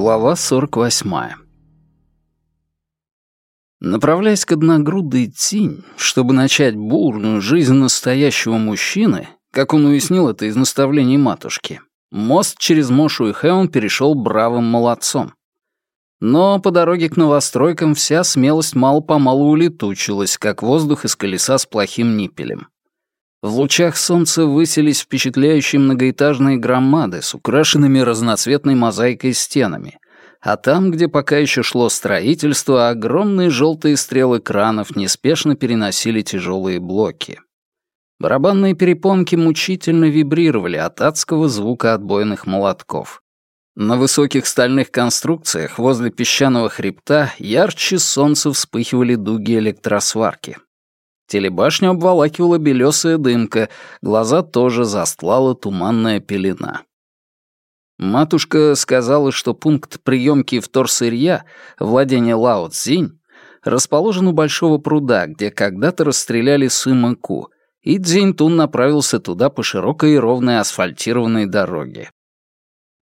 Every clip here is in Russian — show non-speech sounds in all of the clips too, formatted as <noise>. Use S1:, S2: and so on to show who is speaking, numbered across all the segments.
S1: Глава 48. Направляясь к одногрудой тень, чтобы начать бурную жизнь настоящего мужчины, как он уяснил это из наставлений матушки, мост через Мошу и Хеон перешел бравым молодцом. Но по дороге к новостройкам вся смелость мало-помалу улетучилась, как воздух из колеса с плохим ниппелем. В лучах солнца высились впечатляющие многоэтажные громады с украшенными разноцветной мозаикой стенами, а там, где пока еще шло строительство, огромные желтые стрелы кранов неспешно переносили тяжелые блоки. Барабанные перепонки мучительно вибрировали от адского звука отбойных молотков. На высоких стальных конструкциях возле песчаного хребта ярче солнца вспыхивали дуги электросварки. Телебашню обволакивала белесая дымка, глаза тоже застлала туманная пелена. Матушка сказала, что пункт приемки вторсырья, владение Лао Цзинь, расположен у большого пруда, где когда-то расстреляли Сыма Ку, и Цзиньтун направился туда по широкой и ровной асфальтированной дороге.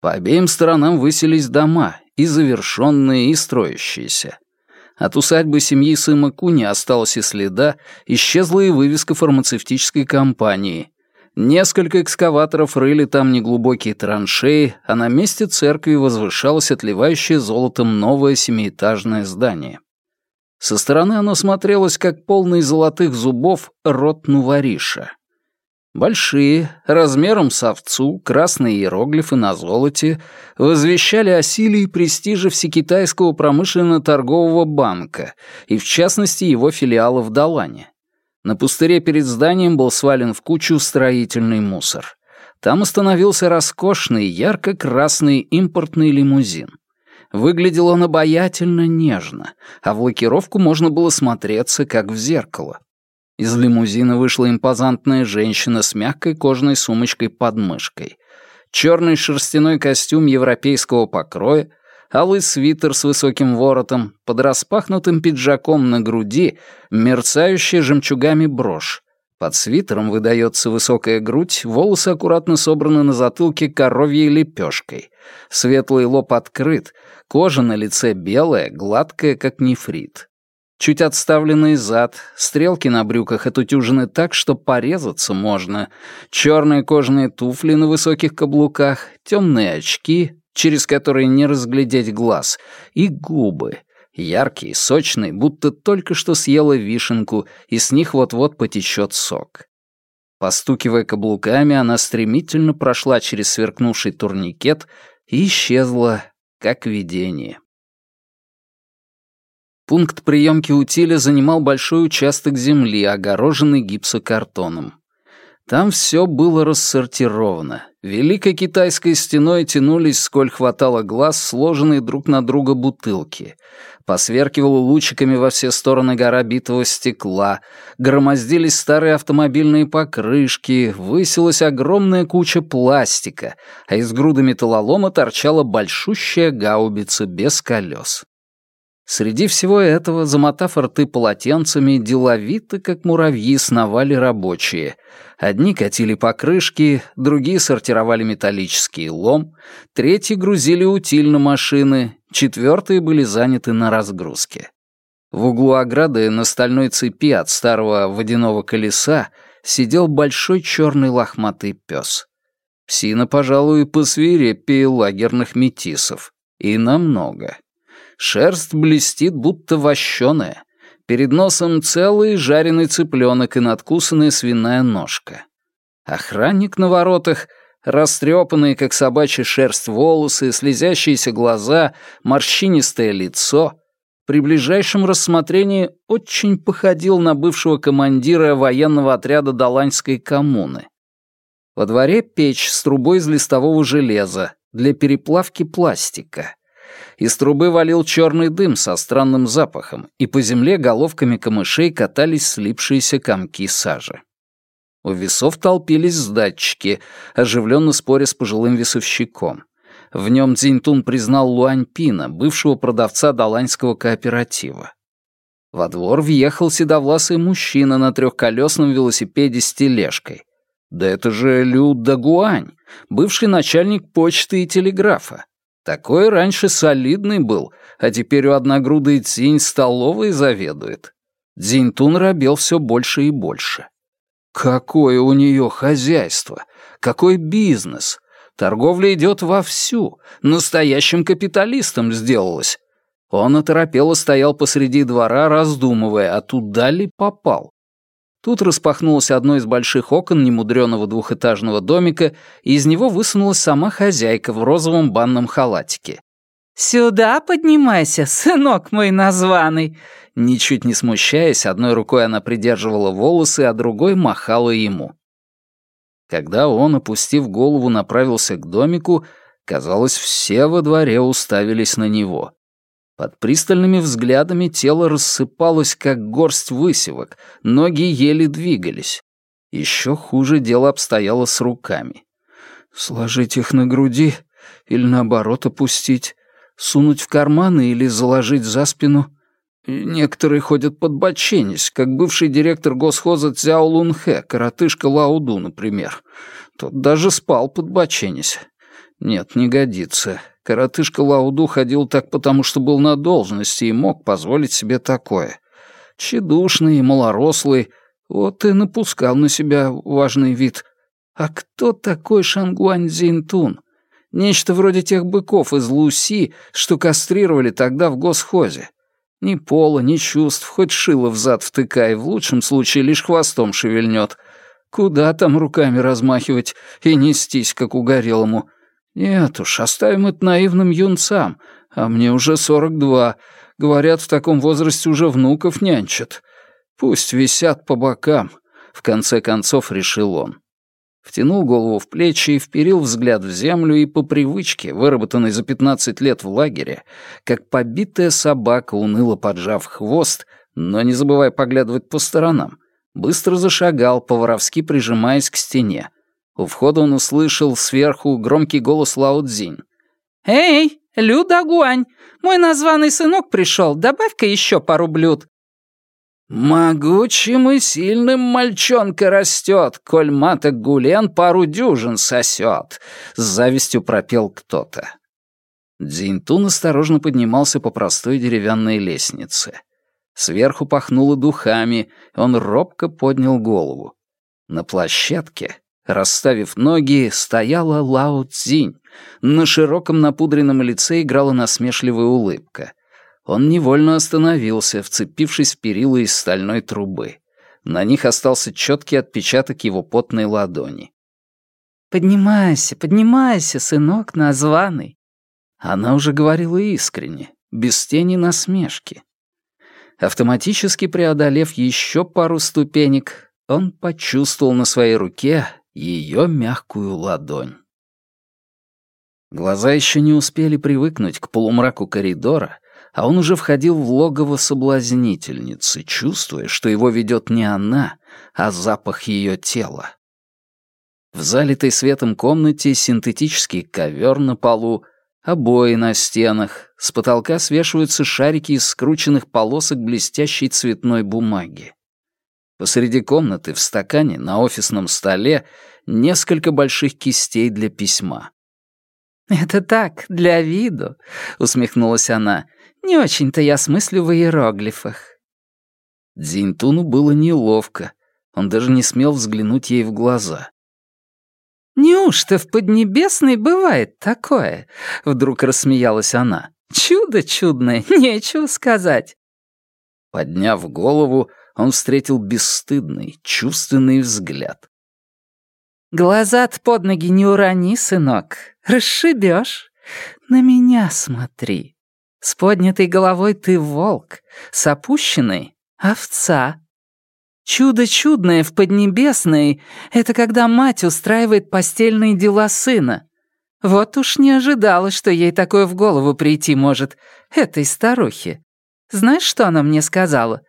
S1: По обеим сторонам высились дома, и завершенные, и строящиеся. От усадьбы семьи Сыма Ку не осталось и следа, исчезла и вывеска фармацевтической компании. Несколько экскаваторов рыли там неглубокие траншеи, а на месте церкви возвышалось отливающее золотом новое семиэтажное здание. Со стороны оно смотрелось, как полный золотых зубов рот Нувариша. Большие, размером с овцу, красные иероглифы на золоте возвещали о силе и престиже Всекитайского промышленно-торгового банка и, в частности, его филиала в Далане. На пустыре перед зданием был свален в кучу строительный мусор. Там остановился роскошный, ярко-красный импортный лимузин. Выглядел он обаятельно нежно, а в лакировку можно было смотреться, как в зеркало. Из лимузина вышла импозантная женщина с мягкой кожаной сумочкой под мышкой. Черный шерстяной костюм европейского покроя, алый свитер с высоким воротом, под распахнутым пиджаком на груди, мерцающая жемчугами брошь. Под свитером выдается высокая грудь, волосы аккуратно собраны на затылке коровьей лепешкой. Светлый лоб открыт, кожа на лице белая, гладкая, как нефрит. Чуть отставленный зад, стрелки на брюках отутюжены так, что порезаться можно, черные кожаные туфли на высоких каблуках, темные очки, через которые не разглядеть глаз, и губы, яркие, сочные, будто только что съела вишенку, и с них вот-вот потечет сок. Постукивая каблуками, она стремительно прошла через сверкнувший турникет и исчезла, как видение. Пункт приемки утиля занимал большой участок земли, огороженный гипсокартоном. Там все было рассортировано. Великой китайской стеной тянулись, сколь хватало глаз, сложенные друг на друга бутылки. Посверкивала лучиками во все стороны гора битого стекла, громоздились старые автомобильные покрышки, высилась огромная куча пластика, а из груды металлолома торчала большущая гаубица без колес. Среди всего этого, замотав рты полотенцами, деловито, как муравьи, сновали рабочие. Одни катили покрышки, другие сортировали металлический лом, третьи грузили утиль на машины, четвертые были заняты на разгрузке. В углу ограды на стальной цепи от старого водяного колеса сидел большой черный лохматый пес. Псина, пожалуй, посвирепее лагерных метисов. И намного. Шерсть блестит, будто вощеная. Перед носом целый жареный цыпленок и надкусанная свиная ножка. Охранник на воротах, растрепанные, как собачья шерсть, волосы, слезящиеся глаза, морщинистое лицо — при ближайшем рассмотрении очень походил на бывшего командира военного отряда Даланьской коммуны. Во дворе печь с трубой из листового железа для переплавки пластика. Из трубы валил черный дым со странным запахом, и по земле головками камышей катались слипшиеся комки сажи. У весов толпились датчики, оживленно споря с пожилым весовщиком. В нем Цзиньтун признал Луаньпина, бывшего продавца даланьского кооператива. Во двор въехал седовласый мужчина на трехколесном велосипеде с тележкой. Да это же Лю Дагуань, бывший начальник почты и телеграфа. Такой раньше солидный был, а теперь у одногрудой Цинь столовой заведует. Дзиньтун робел все больше и больше. Какое у нее хозяйство, какой бизнес. Торговля идет вовсю, настоящим капиталистом сделалась. Он оторопело стоял посреди двора, раздумывая, а туда ли попал. Тут распахнулось одно из больших окон немудреного двухэтажного домика, и из него высунулась сама хозяйка в розовом банном халатике.
S2: «Сюда поднимайся, сынок мой названный!»
S1: Ничуть не смущаясь, одной рукой она придерживала волосы, а другой махала ему. Когда он, опустив голову, направился к домику, казалось, все во дворе уставились на него. Под пристальными взглядами тело рассыпалось, как горсть высевок, ноги еле двигались. Еще хуже дело обстояло с руками. Сложить их на груди или, наоборот, опустить, сунуть в карманы или заложить за спину. Некоторые ходят под боченись, как бывший директор госхоза Цяо Лунхэ, коротышка Лауду, например. Тот даже спал под боченись. Нет, не годится. Коротышка Лауду ходил так потому, что был на должности и мог позволить себе такое. Чедушный и малорослый, вот и напускал на себя важный вид. А кто такой Шангуань Зинтун? Нечто вроде тех быков из Луси, что кастрировали тогда в госхозе. Ни пола, ни чувств, хоть шило в зад втыкай, в лучшем случае лишь хвостом шевельнет. Куда там руками размахивать и нестись, как угорелому? Нет уж, оставим это наивным юнцам, а мне уже сорок два. Говорят, в таком возрасте уже внуков нянчат. Пусть висят по бокам, в конце концов решил он. Втянул голову в плечи и вперил взгляд в землю и по привычке, выработанной за пятнадцать лет в лагере, как побитая собака, уныло поджав хвост, но не забывая поглядывать по сторонам, быстро зашагал, по-воровски прижимаясь к стене, у входа он услышал сверху громкий голос Лао Цзинь.
S2: «Эй, Люда Гуань, мой названный сынок пришел, добавь-ка еще пару блюд».
S1: «Могучим и сильным мальчонка растет, коль маток Гулен пару дюжин сосет», — с завистью пропел кто-то. Дзинтун осторожно поднимался по простой деревянной лестнице. Сверху пахнуло духами, он робко поднял голову. На площадке Расставив ноги, стояла Лао Цзинь. На широком напудренном лице играла насмешливая улыбка. Он невольно остановился, вцепившись в перила из стальной трубы. На них остался четкий отпечаток его потной ладони.
S2: «Поднимайся, поднимайся, сынок названный».
S1: Она уже говорила искренне, без тени насмешки. Автоматически преодолев еще пару ступенек, он почувствовал на своей руке ее мягкую ладонь. Глаза еще не успели привыкнуть к полумраку коридора, а он уже входил в логово соблазнительницы, чувствуя, что его ведет не она, а запах ее тела. В залитой светом комнате синтетический ковер на полу, обои на стенах, с потолка свешиваются шарики из скрученных полосок блестящей цветной бумаги. Посреди комнаты в стакане на офисном столе несколько больших кистей для письма.
S2: «Это так, для виду», — усмехнулась она. «Не очень-то я смыслю в иероглифах».
S1: Дзинтуну было неловко. Он даже не смел взглянуть ей в глаза.
S2: «Неужто в Поднебесной бывает такое?» — вдруг рассмеялась она. «Чудо чудное, <laughs> нечего сказать».
S1: Подняв голову, он встретил бесстыдный, чувственный взгляд.
S2: «Глаза-то под ноги не урони, сынок, расшибешь. На меня смотри. С поднятой головой ты волк, с опущенной — овца. Чудо чудное в Поднебесной — это когда мать устраивает постельные дела сына. Вот уж не ожидала, что ей такое в голову прийти может, этой старухе. Знаешь, что она мне сказала?»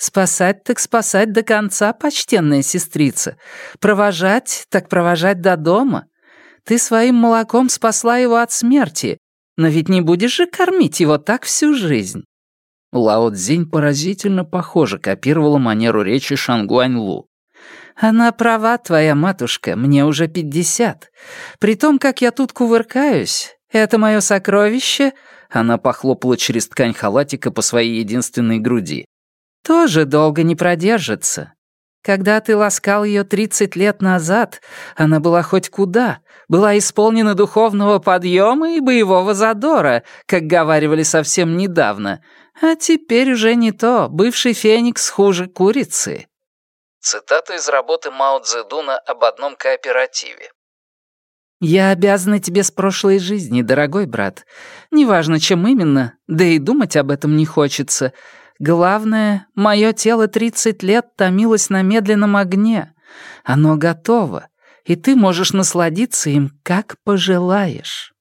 S2: Спасать так спасать до конца, почтенная сестрица. Провожать так провожать до дома. Ты своим молоком спасла его от смерти, но ведь не будешь же кормить его так всю жизнь.
S1: Лао Цзинь поразительно похоже копировала манеру речи Шангуань Лу.
S2: «Она права, твоя матушка, мне уже пятьдесят. При том, как я тут кувыркаюсь, Это мое сокровище, она похлопала через ткань халатика по своей единственной груди. Тоже долго не продержится. Когда ты ласкал ее 30 лет назад, она была хоть куда, была исполнена духовного подъема и боевого задора, как говаривали совсем недавно. А теперь уже не то, бывший феникс хуже курицы.
S1: Цитата из работы Мао Цзэдуна об одном кооперативе.
S2: «Я обязана тебе с прошлой жизни, дорогой брат. Неважно, чем именно, да и думать об этом не хочется. Главное, мое тело 30 лет томилось на медленном огне. Оно готово, и ты можешь насладиться им, как пожелаешь».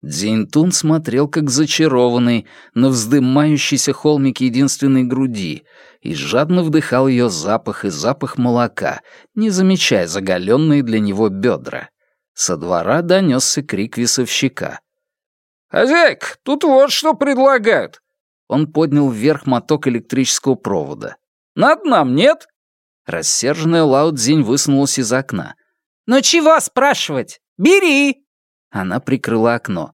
S1: Дзиньтун смотрел как зачарованный на вздымающийся холмик единственной груди и жадно вдыхал ее запах и запах молока, не замечая заголенные для него бедра. Со двора донесся крик весовщика. «Хозяйка, тут вот что предлагают. Он поднял вверх моток электрического провода. «Над нам, нет?» Рассерженная Лао Цзинь высунулась из окна.
S2: «Ну чего спрашивать? Бери!»
S1: Она прикрыла окно.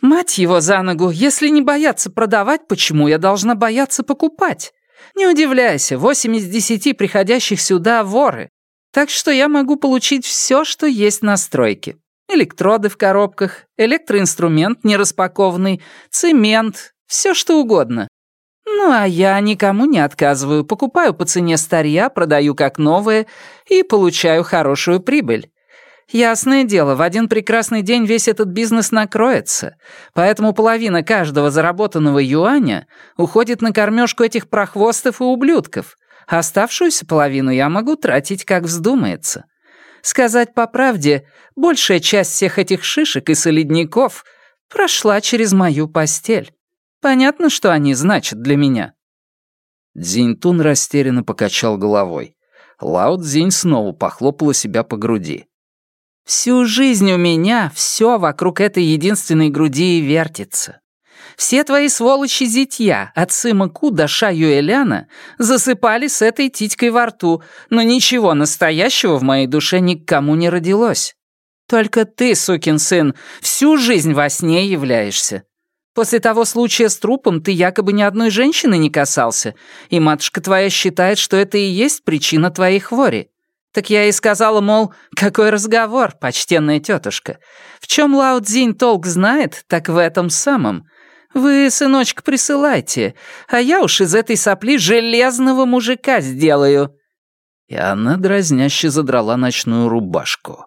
S2: «Мать его за ногу, если не бояться продавать, почему я должна бояться покупать? Не удивляйся, восемь из десяти приходящих сюда — воры. Так что я могу получить все, что есть на стройке. Электроды в коробках, электроинструмент нераспакованный, цемент, все что угодно. Ну, а я никому не отказываю, покупаю по цене старья, продаю как новое и получаю хорошую прибыль. Ясное дело, в один прекрасный день весь этот бизнес накроется, поэтому половина каждого заработанного юаня уходит на кормежку этих прохвостов и ублюдков, а оставшуюся половину я могу тратить как вздумается. Сказать по правде, большая часть всех этих шишек и солидников прошла через мою постель. Понятно, что они значат для меня».
S1: Дзиньтун растерянно покачал головой. Лао Цзинь снова похлопала себя по груди.
S2: «Всю жизнь у меня все вокруг этой единственной груди и вертится. Все твои сволочи зятья, от Сыма Ку до Ша Юэляна, засыпали с этой титькой во рту, но ничего настоящего в моей душе никому не родилось. Только ты, сукин сын, всю жизнь во сне являешься. После того случая с трупом ты якобы ни одной женщины не касался, и матушка твоя считает, что это и есть причина твоей хвори. Так я и сказала, мол, какой разговор, почтенная тетушка. В чем Лао Цзинь толк знает, так в этом самом. Вы, сыночка, присылайте, а я уж из этой сопли железного мужика сделаю».
S1: И она дразняще задрала ночную рубашку.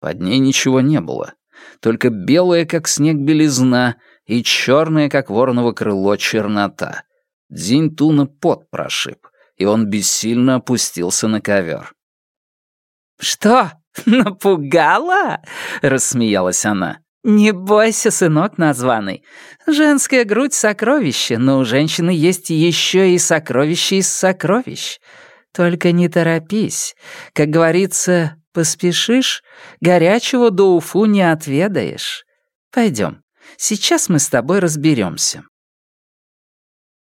S1: Под ней ничего не было, только белая, как снег, белизна — и черная, как вороново крыло, чернота. Дзинь Туна пот прошиб, и он бессильно опустился на ковер.
S2: «Что, <laughs> напугала?» — рассмеялась она. «Не бойся, сынок названный. Женская грудь — сокровище, но у женщины есть еще и сокровище из сокровищ. Только не торопись. Как говорится, поспешишь, горячего до уфу не отведаешь. Пойдем, Сейчас мы с тобой разберемся.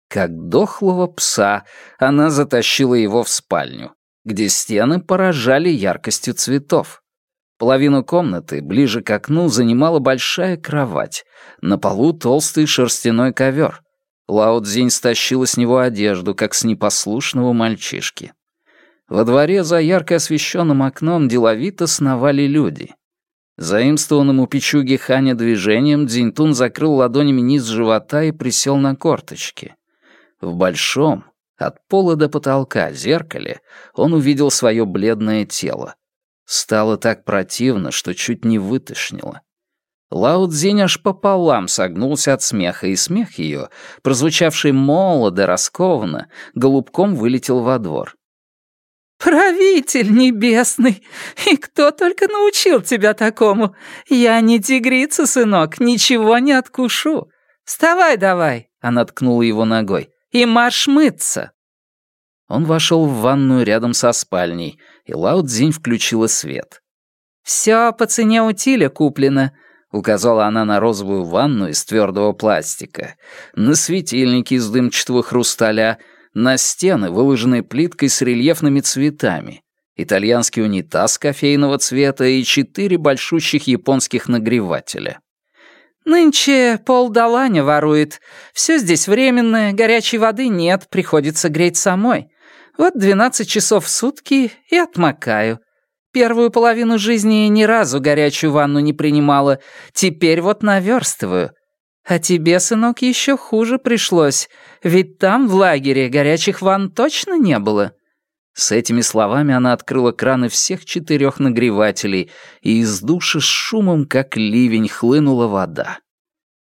S1: Как дохлого пса, она затащила его в спальню, где стены поражали яркостью цветов. Половину комнаты, ближе к окну, занимала большая кровать. На полу толстый шерстяной ковер. Лао Цзинь стащила с него одежду, как с непослушного мальчишки. Во дворе за ярко освещенным окном деловито сновали люди. Заимствованным у печуги Ханя движением Дзинтун закрыл ладонями низ живота и присел на корточки. В большом, от пола до потолка, зеркале он увидел свое бледное тело. Стало так противно, что чуть не вытошнило. Лао Цзинь аж пополам согнулся от смеха, и смех ее, прозвучавший молодо, раскованно, голубком вылетел во двор.
S2: «Правитель небесный! И кто только научил тебя такому? Я не тигрица, сынок, ничего не откушу. Вставай давай!» — она ткнула его ногой. «И марш мыться!»
S1: Он вошел в ванную рядом со спальней, и Лао Цзинь включила свет.
S2: «Все по цене утиля куплено», —
S1: указала она на розовую ванну из твердого пластика, на светильники из дымчатого хрусталя — на стены, выложенные плиткой с рельефными цветами, итальянский унитаз кофейного цвета и четыре большущих японских нагревателя.
S2: «Нынче пол доланя ворует. Все здесь временное, горячей воды нет, приходится греть самой. Вот двенадцать часов в сутки и отмокаю. Первую половину жизни ни разу горячую ванну не принимала, теперь вот наверстываю. А тебе, сынок, еще хуже пришлось, ведь там, в лагере, горячих ванн точно не было».
S1: С этими словами она открыла краны всех четырех нагревателей, и из душа с шумом, как ливень, хлынула вода.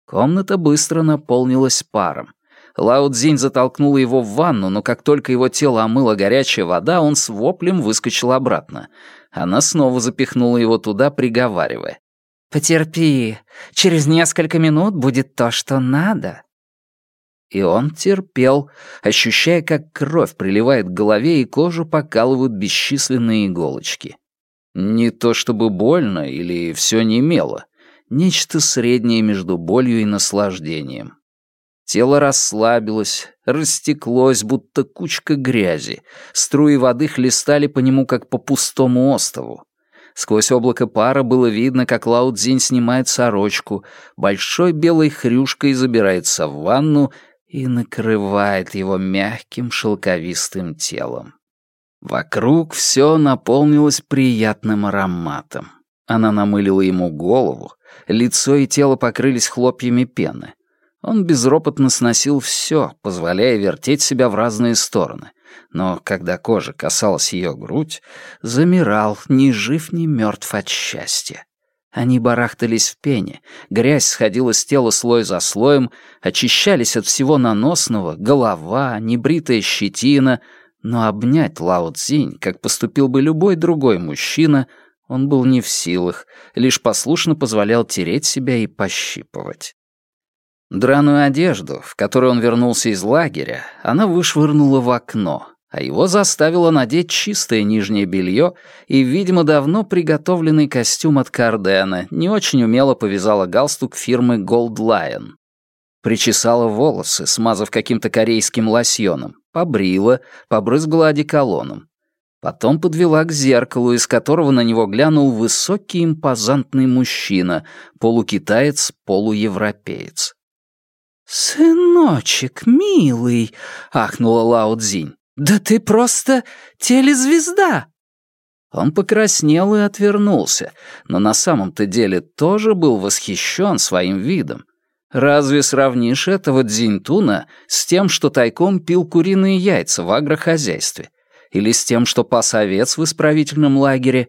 S1: Комната быстро наполнилась паром. Лао Цзинь затолкнула его в ванну, но как только его тело омыла горячая вода, он с воплем выскочил обратно. Она снова запихнула его туда, приговаривая.
S2: «Потерпи, через несколько минут будет то, что надо».
S1: И он терпел, ощущая, как кровь приливает к голове и кожу покалывают бесчисленные иголочки. Не то чтобы больно или все немело, нечто среднее между болью и наслаждением. Тело расслабилось, растеклось, будто кучка грязи. Струи воды хлестали по нему, как по пустому острову. Сквозь облако пара было видно, как Лао Цзинь снимает сорочку, большой белой хрюшкой забирается в ванну и накрывает его мягким шелковистым телом. Вокруг все наполнилось приятным ароматом. Она намылила ему голову, лицо и тело покрылись хлопьями пены. Он безропотно сносил все, позволяя вертеть себя в разные стороны. Но когда кожа касалась ее грудь, замирал, ни жив, ни мертв от счастья. Они барахтались в пене, грязь сходила с тела слой за слоем, очищались от всего наносного, голова, небритая щетина, но обнять Лао Цзинь, как поступил бы любой другой мужчина, он был не в силах, лишь послушно позволял тереть себя и пощипывать. Драную одежду, в которой он вернулся из лагеря, она вышвырнула в окно, а его заставила надеть чистое нижнее белье и, видимо, давно приготовленный костюм от Кардена, не очень умело повязала галстук фирмы Gold Lion. Причесала волосы, смазав каким-то корейским лосьоном, побрила, побрызгала одеколоном. Потом подвела к зеркалу, из которого на него глянул высокий импозантный мужчина, полукитаец, полуевропеец.
S2: «Сыночек, милый!» — ахнула Лао Цзинь. «Да ты просто телезвезда!»
S1: Он покраснел и отвернулся, но на самом-то деле тоже был восхищен своим видом. Разве сравнишь этого Дзиньтуна с тем, что тайком пил куриные яйца в агрохозяйстве? Или с тем, что пас овец в исправительном лагере?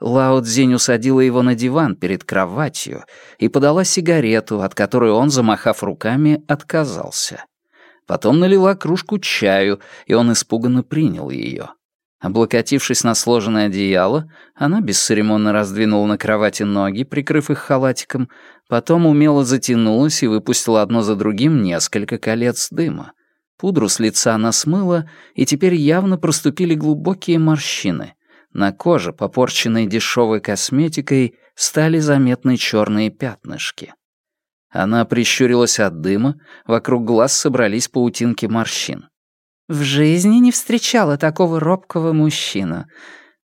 S1: Лао Цзинь усадила его на диван перед кроватью и подала сигарету, от которой он, замахав руками, отказался. Потом налила кружку чаю, и он испуганно принял ее. Облокотившись на сложенное одеяло, она бесцеремонно раздвинула на кровати ноги, прикрыв их халатиком, потом умело затянулась и выпустила одно за другим несколько колец дыма. Пудру с лица она смыла, и теперь явно проступили глубокие морщины. На коже, попорченной дешевой косметикой, стали заметны черные пятнышки. Она прищурилась от дыма, вокруг глаз собрались паутинки морщин.
S2: «В жизни не встречала такого робкого мужчину.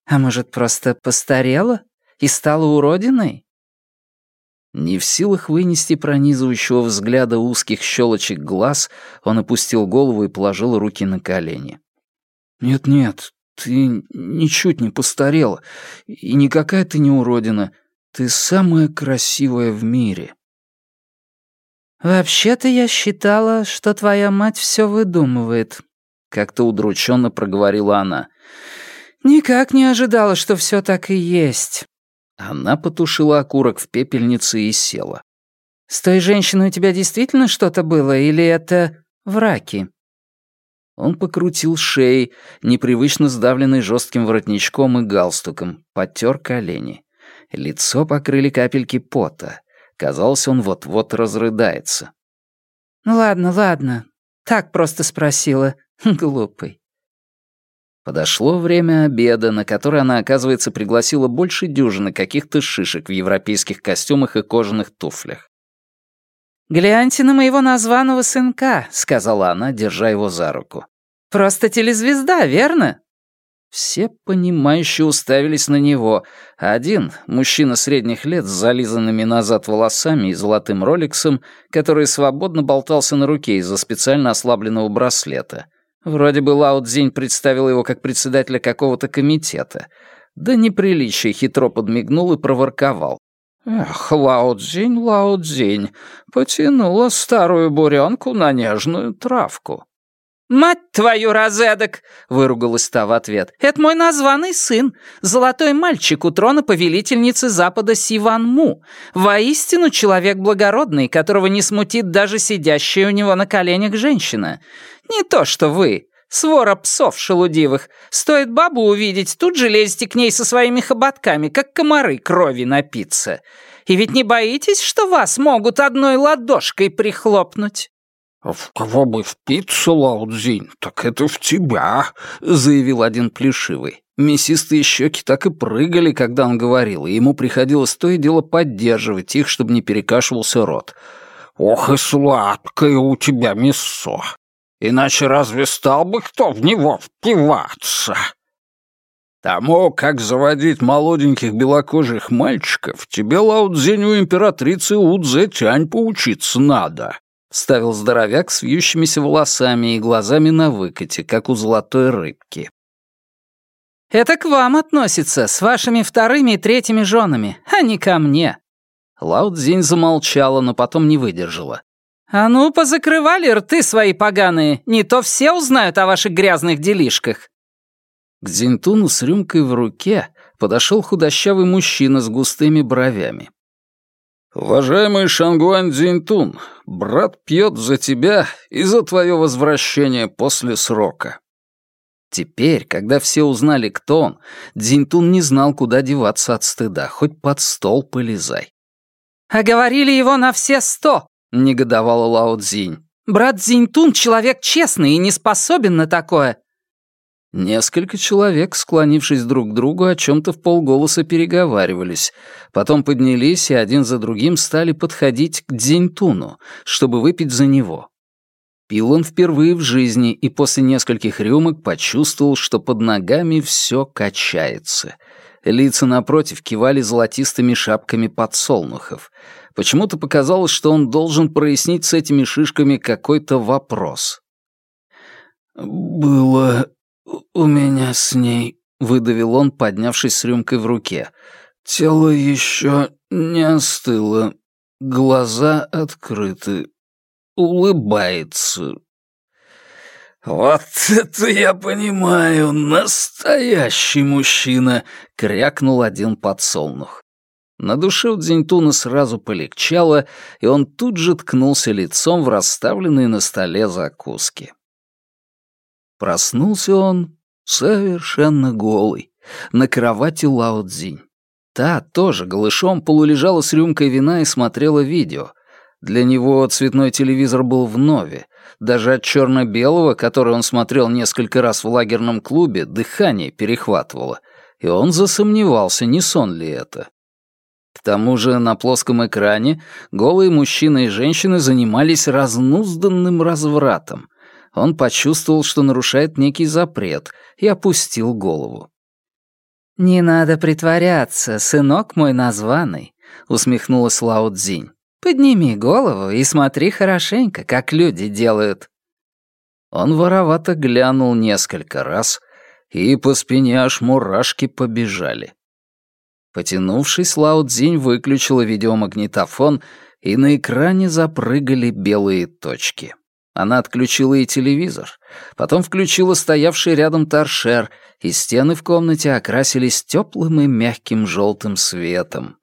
S2: А может, просто постарела и стала уродиной?»
S1: Не в силах вынести пронизывающего взгляда узких щелочек глаз, он опустил голову и положил руки на колени. «Нет-нет, ты ничуть не постарела, и никакая ты не уродина. Ты самая красивая в мире».
S2: «Вообще-то я считала, что твоя мать все выдумывает», — как-то удрученно проговорила она. «Никак не ожидала, что все так и есть».
S1: Она потушила окурок в пепельнице и села.
S2: «С той женщиной у тебя действительно что-то было, или это враки?»
S1: Он покрутил шеей, непривычно сдавленный жестким воротничком и галстуком, потер колени. Лицо покрыли капельки пота. Казалось, он вот-вот разрыдается.
S2: «Ну ладно, ладно. Так просто спросила. <laughs> Глупый».
S1: Подошло время обеда, на который она, оказывается, пригласила больше дюжины каких-то шишек в европейских костюмах и кожаных туфлях.
S2: «Гляньте на моего названного сынка», — сказала она, держа его за руку. «Просто телезвезда, верно?»
S1: Все понимающе уставились на него, один, мужчина средних лет с зализанными назад волосами и золотым роликсом, который свободно болтался на руке из-за специально ослабленного браслета. Вроде бы Лао Цзинь представил его как председателя какого-то комитета. Да неприличие хитро подмигнул и проворковал. «Эх, Лао Цзинь, Лао Цзинь, потянула старую буренку на нежную травку».
S2: «Мать твою, розедок!» — выругалась та в ответ. «Это мой названный сын, золотой мальчик у трона повелительницы Запада Сиван Му. Воистину человек благородный, которого не смутит даже сидящая у него на коленях женщина. Не то что вы, свора псов шелудивых. Стоит бабу увидеть, тут же лезете к ней со своими хоботками, как комары крови напиться. И ведь не боитесь, что вас могут одной ладошкой прихлопнуть?»
S3: «В кого бы впиться, Лаудзинь, так это в тебя», — заявил один плешивый. Мясистые щеки так и прыгали, когда он говорил, и ему приходилось то и дело поддерживать их, чтобы не перекашивался рот. «Ох и сладкое у тебя мясо! Иначе разве стал бы кто в него впиваться?» «Тому, как заводить молоденьких белокожих мальчиков, тебе, Лаудзинь, у императрицы Удзе Тянь поучиться надо», Вставил здоровяк с вьющимися волосами и глазами на выкате, как у золотой рыбки.
S2: «Это к вам относится, с вашими вторыми и третьими женами, а не ко мне».
S1: Лао Цзинь замолчала, но потом не выдержала.
S2: «А ну, позакрывали рты свои поганые, не то все узнают о ваших грязных делишках».
S1: К Дзинтуну с рюмкой в руке подошел худощавый мужчина с густыми бровями. «Уважаемый Шангуань Дзинтун, брат пьет за тебя и за твое возвращение после срока». Теперь, когда все узнали, кто он, Дзинтун не знал, куда деваться от стыда, хоть под стол полезай.
S2: «А говорили его на все сто!» — негодовала Лао Цзинь. «Брат Дзинтун — человек честный и не способен на такое.
S1: Несколько человек, склонившись друг к другу, о чем-то в полголоса переговаривались. Потом поднялись и один за другим стали подходить к Дзиньтуну, чтобы выпить за него. Пил он впервые в жизни и после нескольких рюмок почувствовал, что под ногами все качается. Лица напротив кивали золотистыми шапками подсолнухов. Почему-то показалось, что он должен прояснить с этими шишками какой-то вопрос.
S3: «Было «У меня с ней», — выдавил он, поднявшись с рюмкой в руке. «Тело еще не остыло, глаза открыты, улыбается». «Вот это я понимаю, настоящий мужчина!» — крякнул один подсолнух.
S1: На душе у Дзиньтуна сразу полегчало, и он тут же ткнулся лицом в расставленные на столе закуски. Проснулся он совершенно голый, на кровати Лао Цзинь. Та тоже голышом полулежала с рюмкой вина и смотрела видео. Для него цветной телевизор был в нове. Даже от черно-белого, который он смотрел несколько раз в лагерном клубе, дыхание перехватывало. И он засомневался, не сон ли это. К тому же на плоском экране голые мужчины и женщины занимались разнузданным развратом — он почувствовал, что нарушает некий запрет, и опустил голову.
S2: «Не надо притворяться, сынок мой названный», — усмехнулась Лао Цзинь. «Подними голову и смотри хорошенько, как люди делают».
S1: Он воровато глянул несколько раз, и по спине аж мурашки побежали. Потянувшись, Лао Цзинь выключила видеомагнитофон, и на экране запрыгали белые точки. Она отключила и телевизор, потом включила стоявший рядом торшер, и стены в комнате окрасились теплым и мягким желтым светом.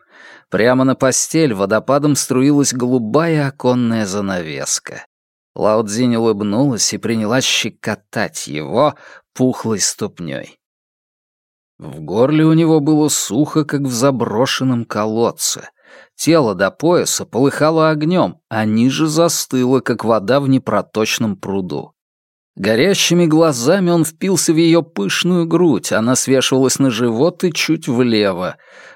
S1: Прямо на постель водопадом струилась голубая оконная занавеска. Лаудзинь улыбнулась и принялась щекотать его пухлой ступней. В горле у него было сухо, как в заброшенном колодце. Тело до пояса полыхало огнем, а ниже застыло, как вода в непроточном пруду. Горящими глазами он впился в ее пышную грудь, она свешивалась на живот и чуть влево.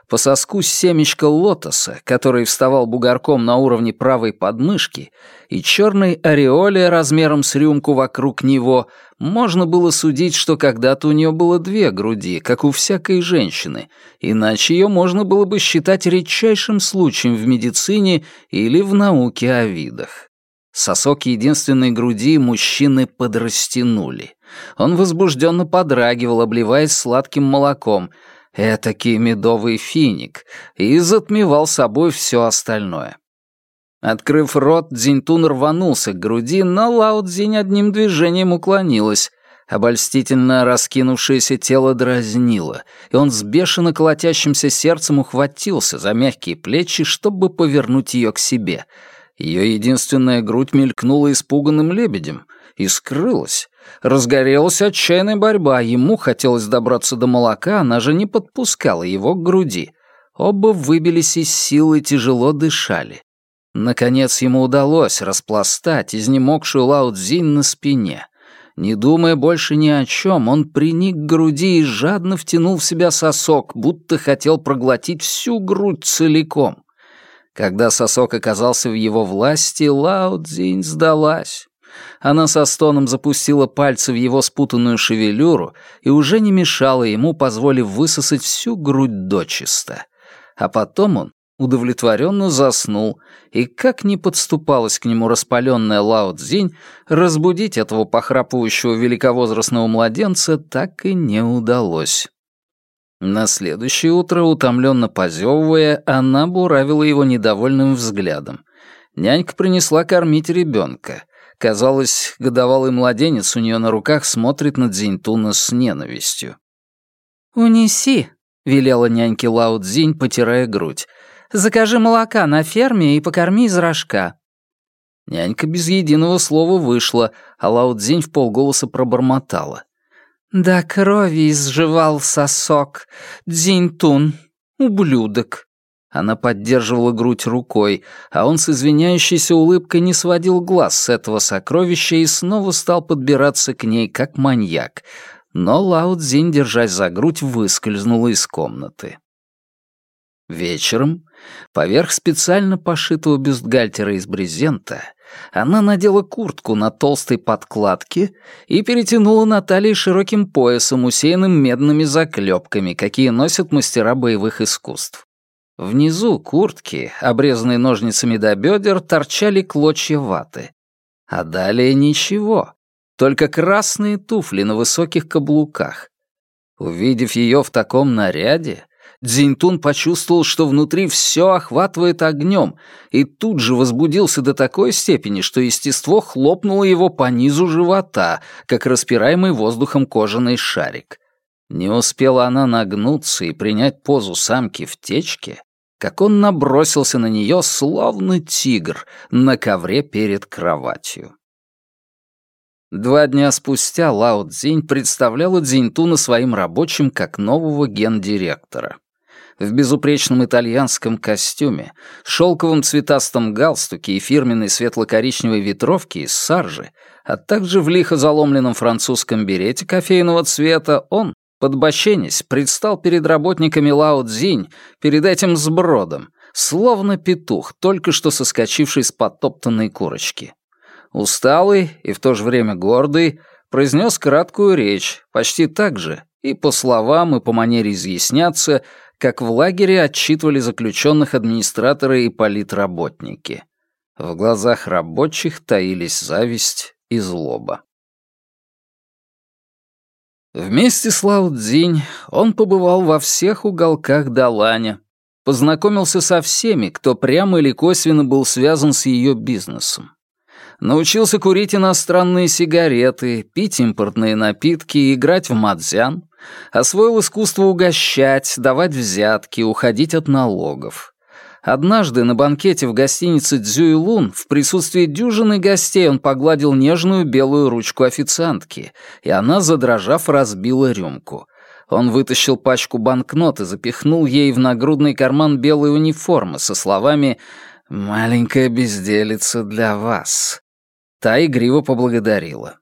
S1: По соску семечка лотоса, который вставал бугорком на уровне правой подмышки, и черной ореоле размером с рюмку вокруг него, можно было судить, что когда-то у нее было две груди, как у всякой женщины, иначе ее можно было бы считать редчайшим случаем в медицине или в науке о видах. Сосок единственной груди мужчины подрастянули. Он возбужденно подрагивал, обливаясь сладким молоком, этакий медовый финик, и затмевал собой все остальное. Открыв рот, Дзиньтун рванулся к груди, но Лао Цзинь одним движением уклонилась. Обольстительно раскинувшееся тело дразнило, и он с бешено колотящимся сердцем ухватился за мягкие плечи, чтобы повернуть ее к себе — ее единственная грудь мелькнула испуганным лебедем и скрылась. Разгорелась отчаянная борьба, ему хотелось добраться до молока, она же не подпускала его к груди. Оба выбились из сил и тяжело дышали. Наконец ему удалось распластать изнемогшую Лао Цзинь на спине. Не думая больше ни о чем, он приник к груди и жадно втянул в себя сосок, будто хотел проглотить всю грудь целиком. Когда сосок оказался в его власти, Лао Цзинь сдалась. Она со стоном запустила пальцы в его спутанную шевелюру и уже не мешала ему, позволив высосать всю грудь дочисто. А потом он удовлетворенно заснул, и как ни подступалась к нему распаленная Лао Цзинь, разбудить этого похрапывающего великовозрастного младенца так и не удалось. На следующее утро, утомленно позевывая, она буравила его недовольным взглядом. Нянька принесла кормить ребенка. Казалось, годовалый младенец у нее на руках смотрит на Дзиньтуна с ненавистью.
S2: «Унеси», — велела няньке Лао Цзинь, потирая грудь. «Закажи молока на ферме и покорми из рожка».
S1: Нянька без единого слова вышла, а Лао Цзинь в полголоса пробормотала.
S2: Да крови изживал сосок. Дзиньтун, ублюдок.
S1: Она поддерживала грудь рукой, а он с извиняющейся улыбкой не сводил глаз с этого сокровища и снова стал подбираться к ней, как маньяк. Но Лао Цзинь, держась за грудь, выскользнула из комнаты. Вечером, поверх специально пошитого бюстгальтера из брезента, она надела куртку на толстой подкладке и перетянула на талии широким поясом, усеянным медными заклепками, какие носят мастера боевых искусств. Внизу куртки, обрезанные ножницами до бедер, торчали клочья ваты. А далее ничего, только красные туфли на высоких каблуках. Увидев ее в таком наряде, Дзиньтун почувствовал, что внутри все охватывает огнем, и тут же возбудился до такой степени, что естество хлопнуло его по низу живота, как распираемый воздухом кожаный шарик. Не успела она нагнуться и принять позу самки в течке, как он набросился на нее, словно тигр, на ковре перед кроватью. Два дня спустя Лао Цзинь представляла Цзиньтуна своим рабочим как нового гендиректора в безупречном итальянском костюме, шелковом цветастом галстуке и фирменной светло-коричневой ветровке из саржи, а также в лихо заломленном французском берете кофейного цвета, он, подбоченясь, предстал перед работниками Лао Цзинь, перед этим сбродом, словно петух, только что соскочивший с подтоптанной курочки. Усталый и в то же время гордый, произнес краткую речь, почти так же, и по словам, и по манере изъясняться, как в лагере отчитывали заключенных администраторы и политработники. В глазах рабочих таились зависть и злоба. Вместе с Лао Цзинь он побывал во всех уголках Даланя, познакомился со всеми, кто прямо или косвенно был связан с ее бизнесом. Научился курить иностранные сигареты, пить импортные напитки играть в мадзян, Освоил искусство угощать, давать взятки, уходить от налогов. Однажды на банкете в гостинице «Дзюйлун» в присутствии дюжины гостей он погладил нежную белую ручку официантки, и она, задрожав, разбила рюмку. Он вытащил пачку банкнот и запихнул ей в нагрудный карман белой униформы со словами «Маленькая безделица для вас». Та игриво поблагодарила.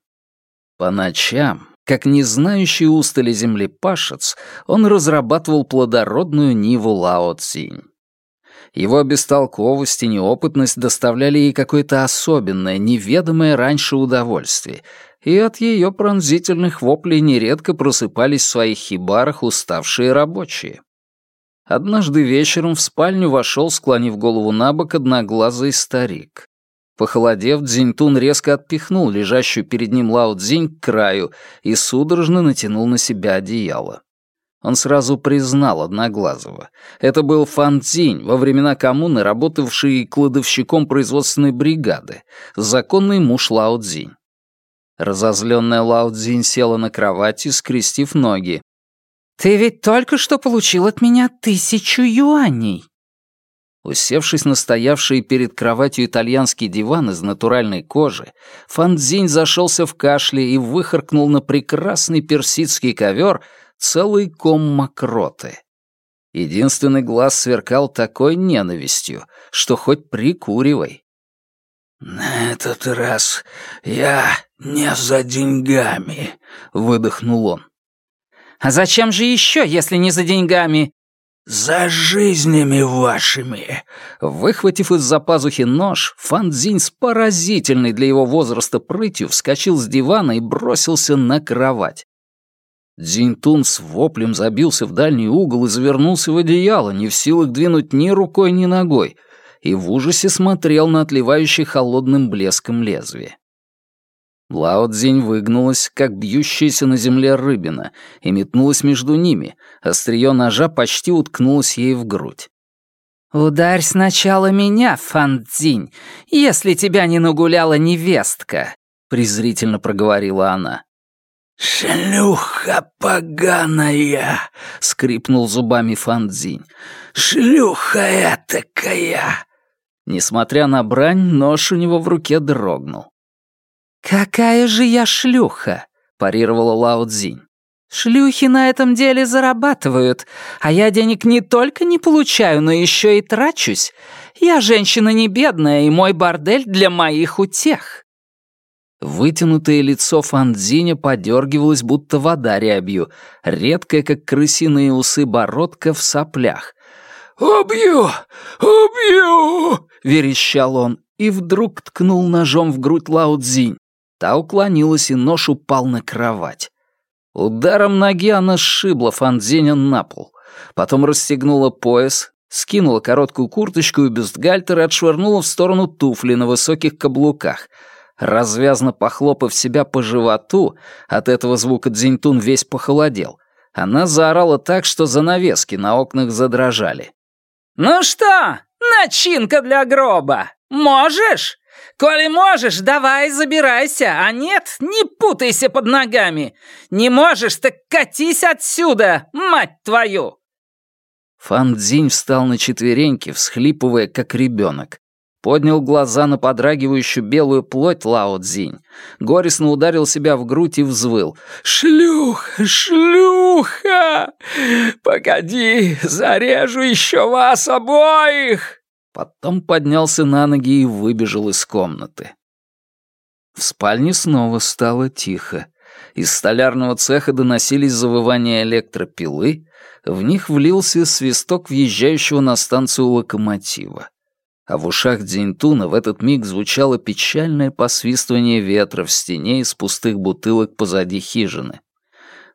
S1: По ночам, как не знающий устали землепашец, он разрабатывал плодородную ниву Лао Цинь. Его бестолковость и неопытность доставляли ей какое-то особенное, неведомое раньше удовольствие, и от ее пронзительных воплей нередко просыпались в своих хибарах уставшие рабочие. Однажды вечером в спальню вошел, склонив голову на бок, одноглазый старик. Похолодев, Дзиньтун резко отпихнул лежащую перед ним Лао Цзинь к краю и судорожно натянул на себя одеяло. Он сразу признал Одноглазого. Это был Фан Цзинь, во времена коммуны, работавший кладовщиком производственной бригады, законный муж Лао Цзинь. Разозленная Лао Цзинь села на кровати, скрестив ноги.
S2: «Ты ведь только что получил от меня тысячу юаней!»
S1: Усевшись на стоявший перед кроватью итальянский диван из натуральной кожи, Фанзинь зашелся в кашле и выхаркнул на прекрасный персидский ковер целый ком мокроты. Единственный глаз сверкал такой ненавистью, что хоть прикуривай.
S3: «На этот раз я не за деньгами», — выдохнул он.
S2: «А зачем же еще, если не за деньгами?»
S3: «За жизнями вашими!»
S1: Выхватив из-за пазухи нож, Фанзинь с поразительной для его возраста прытью вскочил с дивана и бросился на кровать. Дзиньтун с воплем забился в дальний угол и завернулся в одеяло, не в силах двинуть ни рукой, ни ногой, и в ужасе смотрел на отливающий холодным блеском лезвие. Лао Цзинь выгнулась, как бьющаяся на земле рыбина, и метнулась между ними. Острие ножа почти уткнулось ей в грудь.
S2: «Ударь сначала меня, Фан Цзинь, если тебя не нагуляла невестка», — презрительно проговорила она.
S3: «Шлюха поганая!» — скрипнул зубами Фан Цзинь. «Шлюха этакая!»
S1: Несмотря на брань, нож у него в руке дрогнул.
S2: «Какая же я шлюха!» — парировала Лао Цзинь. «Шлюхи на этом деле зарабатывают, а я денег не только не получаю, но еще и трачусь. Я женщина не бедная, и мой бордель для моих утех».
S1: Вытянутое лицо Фандзиня подергивалось, будто вода рябью, редкая, как крысиные усы, бородка в соплях.
S3: «Убью! Убью!» — верещал он, и вдруг ткнул ножом в грудь Лао Цзинь.
S1: Та уклонилась, и нож упал на кровать. Ударом ноги она сшибла Фанзеня на пол. Потом расстегнула пояс, скинула короткую курточку и бюстгальтер и отшвырнула в сторону туфли на высоких каблуках. Развязно похлопав себя по животу, от этого звука Дзиньтун весь похолодел. Она заорала так, что занавески на окнах задрожали.
S2: «Ну что, начинка для гроба, можешь?» «Коли можешь, давай забирайся, а нет, не путайся под ногами. Не можешь, так катись отсюда, мать твою!»
S1: Фан Цзинь встал на четвереньки, всхлипывая, как ребенок. Поднял глаза на подрагивающую белую плоть Лао Цзинь, горестно ударил себя в грудь и взвыл.
S3: «Шлюха, шлюха! Погоди, зарежу еще вас обоих!»
S1: Потом поднялся на ноги и выбежал из комнаты. В спальне снова стало тихо. Из столярного цеха доносились завывания электропилы, в них влился свисток въезжающего на станцию локомотива. А в ушах Дзиньтуна в этот миг звучало печальное посвистывание ветра в стене из пустых бутылок позади хижины.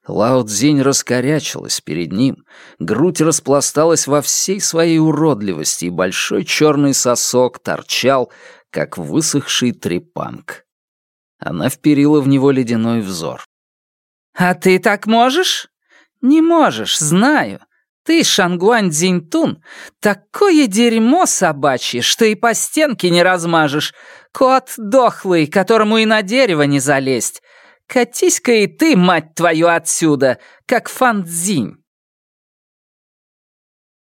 S1: Лао Цзинь раскорячилась перед ним, грудь распласталась во всей своей уродливости, и большой черный сосок торчал, как высохший трепанг. Она вперила в него ледяной взор.
S2: «А ты так можешь?» «Не можешь, знаю. Ты, Шангуань Цзиньтун, такое дерьмо собачье, что и по стенке не размажешь. Кот дохлый, которому и на дерево не залезть. Катись-ка и ты, мать твою, отсюда, как фанзинь!»